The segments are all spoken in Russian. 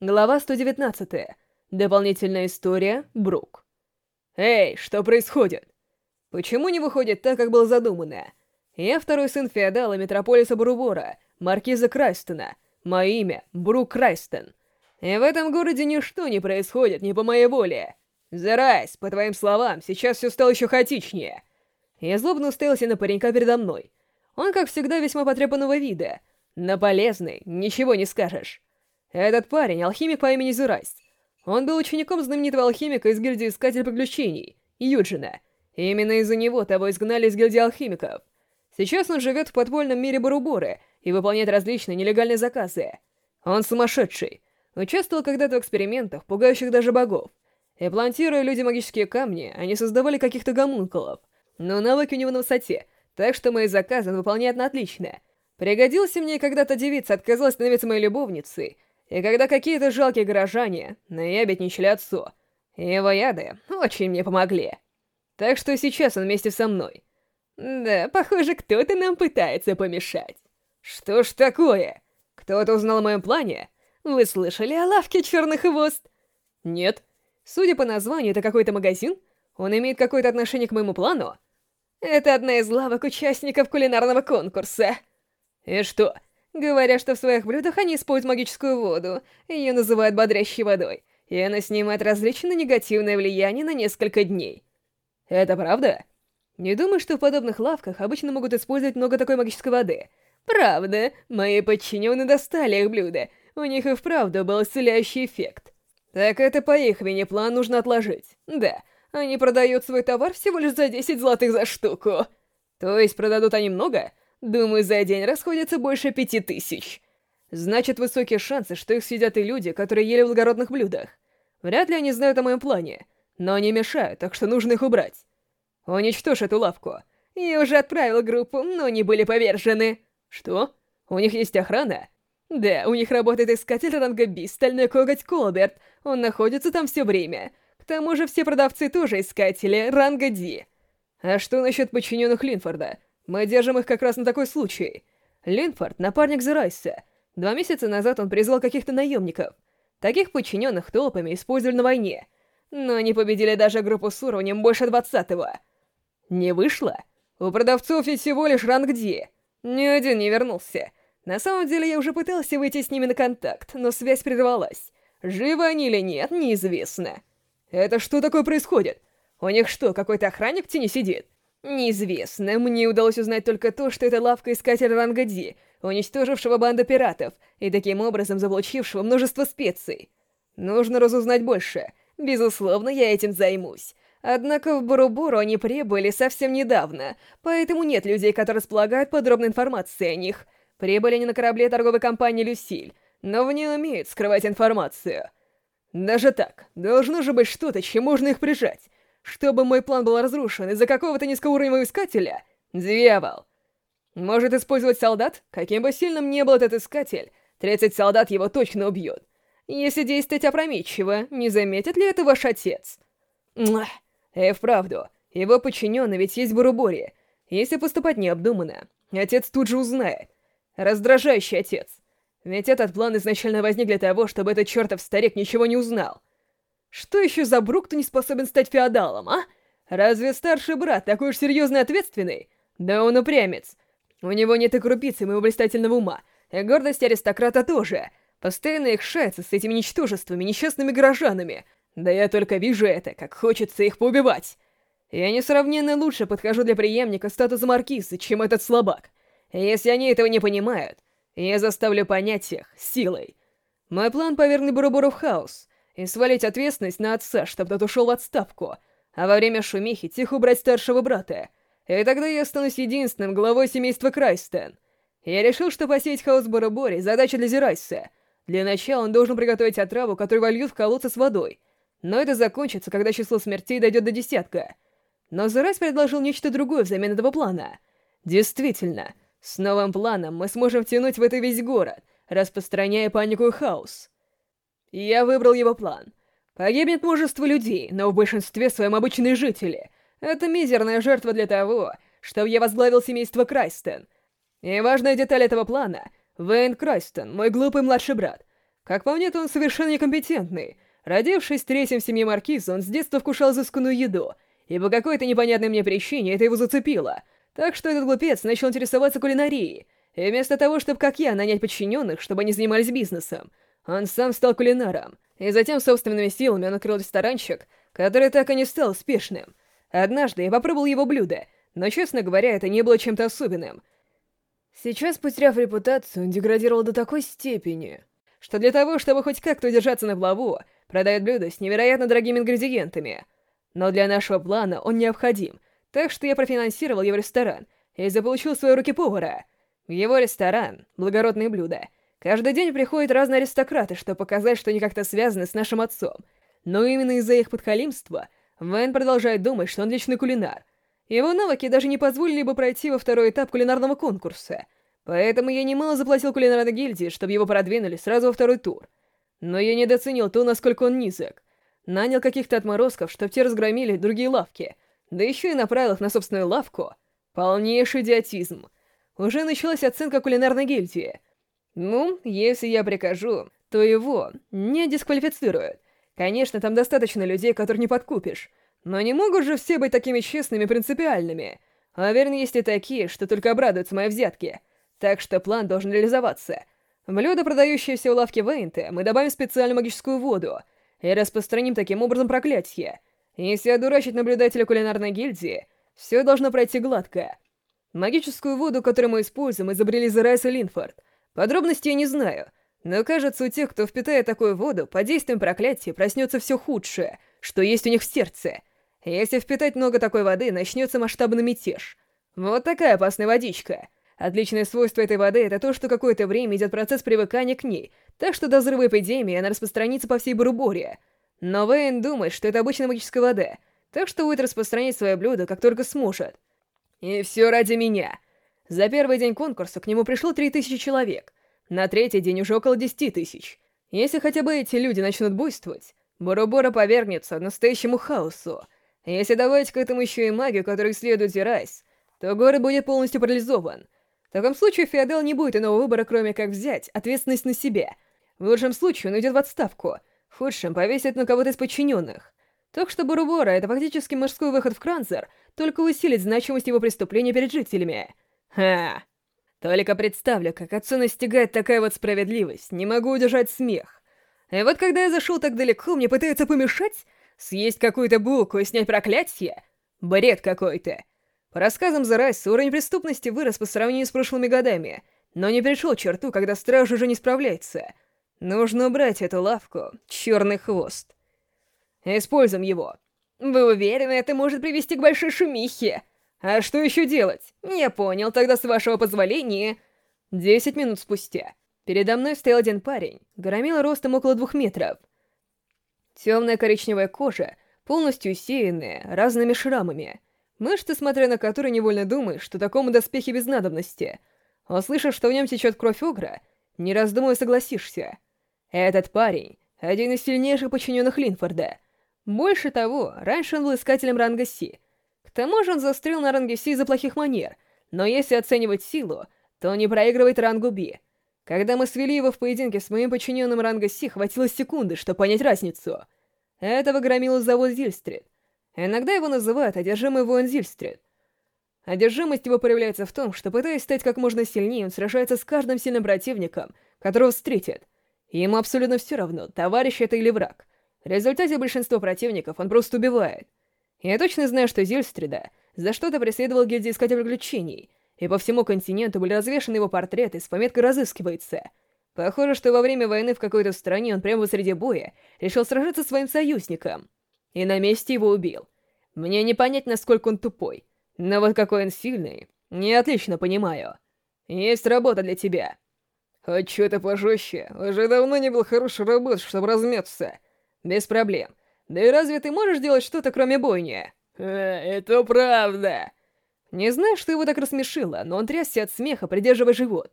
Глава 119. Дополнительная история Брук. Эй, что происходит? Почему не выходит так, как было задумано? Я второй сын феодала Метрополиса Бурубора, маркиза Крайстона. Мое имя — Брук Крайстон. И в этом городе ничто не происходит не по моей воле. Зарайс, по твоим словам, сейчас все стало еще хаотичнее. Я злобно уставился на паренька передо мной. Он, как всегда, весьма потрепанного вида, но полезный, ничего не скажешь. Этот парень — алхимик по имени Зурайс. Он был учеником знаменитого алхимика из гильдии Искатель Приключений, Юджина. Именно из-за него того изгнали из гильдии алхимиков. Сейчас он живет в подпольном мире Баруборы и выполняет различные нелегальные заказы. Он сумасшедший. Участвовал когда-то в экспериментах, пугающих даже богов. И плантируя люди магические камни, они создавали каких-то гомункулов. Но навыки у него на высоте, так что мои заказы он выполняет на отлично. Пригодился мне когда-то девица отказалась становиться моей любовницей, и когда какие-то жалкие горожане наябедничали отцу, его яды очень мне помогли. Так что сейчас он вместе со мной. Да, похоже, кто-то нам пытается помешать. Что ж такое? Кто-то узнал о моем плане? Вы слышали о лавке черных хвост? Нет. Судя по названию, это какой-то магазин? Он имеет какое-то отношение к моему плану? Это одна из лавок участников кулинарного конкурса. И что, Говорят, что в своих блюдах они используют магическую воду. Ее называют бодрящей водой. И она снимает различные негативное влияние на несколько дней. Это правда? Не думаю, что в подобных лавках обычно могут использовать много такой магической воды. Правда, мои подчиненные достали их блюда. У них и вправду был исцеляющий эффект. Так это по их вине план нужно отложить. Да, они продают свой товар всего лишь за 10 золотых за штуку. То есть продадут они много? Думаю, за день расходится больше пяти тысяч. Значит, высокие шансы, что их съедят и люди, которые ели в благородных блюдах. Вряд ли они знают о моем плане, но они мешают, так что нужно их убрать. Уничтожь эту лавку. Я уже отправил группу, но они были повержены. Что? У них есть охрана? Да, у них работает искатель ранга Би, стальной коготь Колберт. Он находится там все время. К тому же все продавцы тоже искатели, ранга Ди. А что насчет подчиненных Линфорда? Мы держим их как раз на такой случай. Линфорд — напарник Зерайса. Два месяца назад он призвал каких-то наемников. Таких подчиненных толпами использовали на войне. Но они победили даже группу с уровнем больше двадцатого. Не вышло? У продавцов ведь всего лишь ранг Ди. Ни один не вернулся. На самом деле я уже пытался выйти с ними на контакт, но связь прервалась. Живы они или нет, неизвестно. Это что такое происходит? У них что, какой-то охранник в тени сидит? Неизвестно. Мне удалось узнать только то, что это лавка искателя ранга Ди, уничтожившего банду пиратов и таким образом заполучившего множество специй. Нужно разузнать больше. Безусловно, я этим займусь. Однако в Буру-Буру они прибыли совсем недавно, поэтому нет людей, которые располагают подробной информацией о них. Прибыли они на корабле торговой компании «Люсиль», но в ней умеют скрывать информацию. Даже так, должно же быть что-то, чем можно их прижать. Чтобы мой план был разрушен из-за какого-то низкоуровневого искателя? Дьявол! Может использовать солдат? Каким бы сильным ни был этот искатель, 30 солдат его точно убьют. Если действовать опрометчиво, не заметит ли это ваш отец? Муah. И вправду, его подчиненный ведь есть в Буруборе. Если поступать необдуманно, отец тут же узнает. Раздражающий отец. Ведь этот план изначально возник для того, чтобы этот чертов старик ничего не узнал. Что еще за Брук, кто не способен стать феодалом, а? Разве старший брат такой уж серьезный и ответственный? Да он упрямец. У него нет и крупицы моего блистательного ума, и гордость аристократа тоже. Постоянно их шается с этими ничтожествами, несчастными горожанами. Да я только вижу это, как хочется их поубивать. Я несравненно лучше подхожу для преемника статуса маркиза, чем этот слабак. Если они этого не понимают, я заставлю понять их силой. Мой план повернуть Бурубуру в хаос — и свалить ответственность на отца, чтобы тот ушел в отставку, а во время шумихи тихо убрать старшего брата. И тогда я останусь единственным главой семейства Крайстен. Я решил, что посеять хаос Барабори — задача для Зерайса. Для начала он должен приготовить отраву, которую вольют в колодце с водой. Но это закончится, когда число смертей дойдет до десятка. Но Зерайс предложил нечто другое взамен этого плана. Действительно, с новым планом мы сможем втянуть в это весь город, распространяя панику и хаос. Я выбрал его план. Погибнет множество людей, но в большинстве своем обычные жители. Это мизерная жертва для того, чтобы я возглавил семейство Крайстен. И важная деталь этого плана — Вейн Крайстен, мой глупый младший брат. Как по мне, то он совершенно некомпетентный. Родившись третьим в семье Маркиза, он с детства вкушал изысканную еду, и по какой-то непонятной мне причине это его зацепило. Так что этот глупец начал интересоваться кулинарией, и вместо того, чтобы, как я, нанять подчиненных, чтобы они занимались бизнесом, он сам стал кулинаром, и затем собственными силами он открыл ресторанчик, который так и не стал успешным. Однажды я попробовал его блюдо, но, честно говоря, это не было чем-то особенным. Сейчас, потеряв репутацию, он деградировал до такой степени, что для того, чтобы хоть как-то удержаться на плаву, продает блюда с невероятно дорогими ингредиентами. Но для нашего плана он необходим, так что я профинансировал его ресторан и заполучил в свои руки повара. Его ресторан — благородные блюда. Каждый день приходят разные аристократы, чтобы показать, что они как-то связаны с нашим отцом. Но именно из-за их подхалимства Вэн продолжает думать, что он личный кулинар. Его навыки даже не позволили бы пройти во второй этап кулинарного конкурса. Поэтому я немало заплатил кулинарной гильдии, чтобы его продвинули сразу во второй тур. Но я недооценил то, насколько он низок. Нанял каких-то отморозков, чтобы те разгромили другие лавки, да еще и направил их на собственную лавку. Полнейший идиотизм. Уже началась оценка кулинарной гильдии. Ну, если я прикажу, то его не дисквалифицируют. Конечно, там достаточно людей, которых не подкупишь. Но не могут же все быть такими честными и принципиальными. А верно, есть и такие, что только обрадуются моей взятке. Так что план должен реализоваться. В блюдо, продающееся у лавки Вейнте, мы добавим специальную магическую воду и распространим таким образом проклятие. Если одурачить наблюдателя кулинарной гильдии, все должно пройти гладко. Магическую воду, которую мы используем, изобрели Зерайс и Линфорд. Подробностей не знаю, но кажется, у тех, кто впитает такую воду, под действием проклятия проснется все худшее, что есть у них в сердце. Если впитать много такой воды, начнется масштабный мятеж. Вот такая опасная водичка. Отличное свойство этой воды — это то, что какое-то время идет процесс привыкания к ней, так что до взрыва эпидемии она распространится по всей Баруборе. Но Вейн думает, что это обычная магическая вода, так что будет распространять свое блюдо, как только сможет. И все ради меня. За первый день конкурса к нему пришло 3000 человек — на третий день уже около десяти тысяч. Если хотя бы эти люди начнут буйствовать, Боробора повергнется настоящему хаосу. Если добавить к этому еще и магию, которую исследует Зерайс, то город будет полностью парализован. В таком случае Феодел не будет иного выбора, кроме как взять ответственность на себя. В лучшем случае он уйдет в отставку, в худшем повесит на кого-то из подчиненных. Так что Борубора — это фактически морской выход в Кранзер, только усилит значимость его преступления перед жителями. Ха! Только представлю, как отцу настигает такая вот справедливость, не могу удержать смех. И вот когда я зашел так далеко, мне пытаются помешать? Съесть какую-то булку и снять проклятие? Бред какой-то. По рассказам Зарайса, уровень преступности вырос по сравнению с прошлыми годами, но не перешел черту, когда страж уже не справляется. Нужно убрать эту лавку, черный хвост. Используем его. Вы уверены, это может привести к большой шумихе? А что еще делать? Не понял, тогда с вашего позволения... Десять минут спустя. Передо мной стоял один парень, громила ростом около двух метров. Темная коричневая кожа, полностью усеянная разными шрамами. Мышцы, смотря на которые невольно думаешь, что такому доспехи без надобности. Услышав, что в нем течет кровь Огра, не раздумывая согласишься. Этот парень — один из сильнейших подчиненных Линфорда. Больше того, раньше он был искателем ранга Си — тому же он застрял на ранге Си из-за плохих манер, но если оценивать силу, то не проигрывает рангу Би. Когда мы свели его в поединке с моим подчиненным ранга Си, хватило секунды, чтобы понять разницу. Этого громила зовут Зильстрит. Иногда его называют «одержимый воин Зильстрит». Одержимость его проявляется в том, что, пытаясь стать как можно сильнее, он сражается с каждым сильным противником, которого встретит. Ему абсолютно все равно, товарищ это или враг. В результате большинство противников он просто убивает. Я точно знаю, что Зильстрида за что-то преследовал гильдии искателей приключений, и по всему континенту были развешаны его портреты с пометкой «Разыскивается». Похоже, что во время войны в какой-то стране он прямо посреди боя решил сражаться с своим союзником. И на месте его убил. Мне не понять, насколько он тупой. Но вот какой он сильный, не отлично понимаю. Есть работа для тебя. Хоть что-то пожестче. Уже давно не был хороший работ, чтобы размяться. Без проблем. Да и разве ты можешь делать что-то, кроме бойни? Э, это правда. Не знаю, что его так рассмешило, но он трясся от смеха, придерживая живот.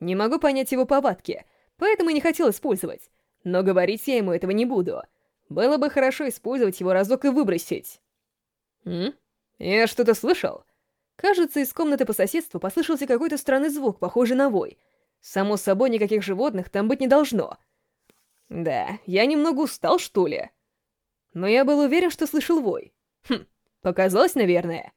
Не могу понять его повадки, поэтому не хотел использовать. Но говорить я ему этого не буду. Было бы хорошо использовать его разок и выбросить. М? Я что-то слышал? Кажется, из комнаты по соседству послышался какой-то странный звук, похожий на вой. Само собой, никаких животных там быть не должно. Да, я немного устал, что ли? Но я был уверен, что слышал вой. Хм, показалось, наверное.